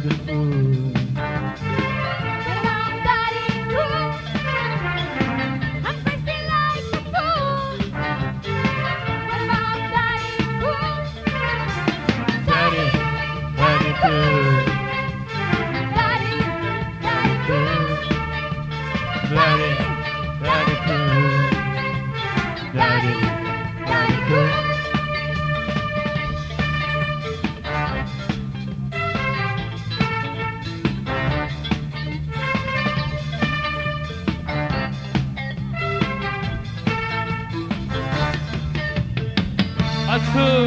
side. Cool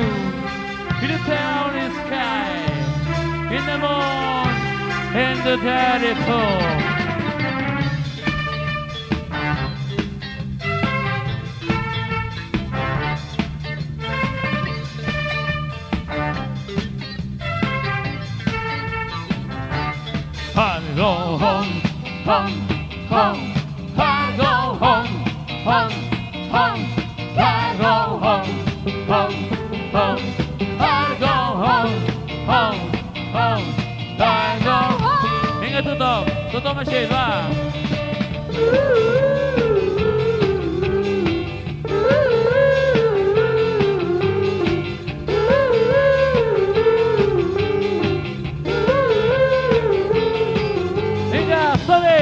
in the town is sky, in the moon, in the daddy pool. Hello, home, home, home, hello, home, home, home, tutup, tutup mesin, Pak. Hingga sore.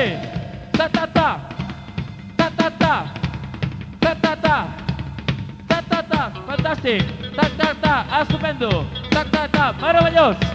Ta ta ta. Ta ta ta. Ta ta ta. Ta ta ta. Fantastic. Ta ta ta. Estupendo. Ta ta ta. Maravilloso.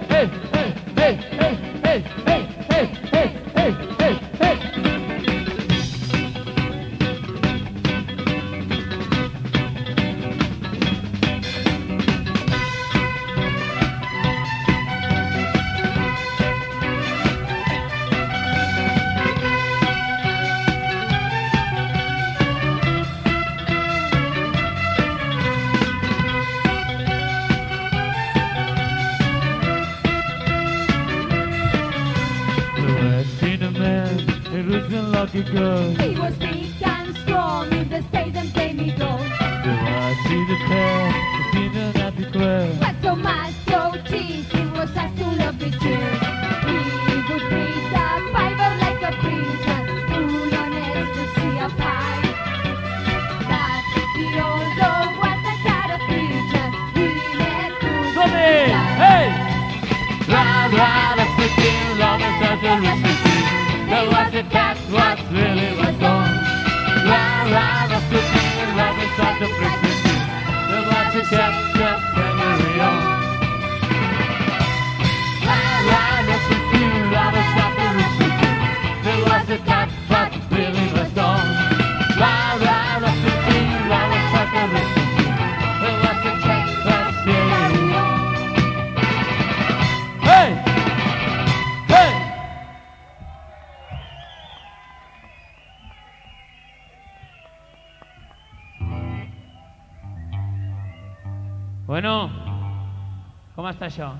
looking like a girl. He was big and strong in the States and played me gold. Do I see the tail, the dinner at the club? But so much so cheese, he was just full of the cheers. He would beat a fiver like a preacher, full on ecstasy of pie. But he also was a kind of preacher, he had to Sonny, hey! La la, that's the thing, love is such a recipe. Was it that? What really? Bueno, com està això?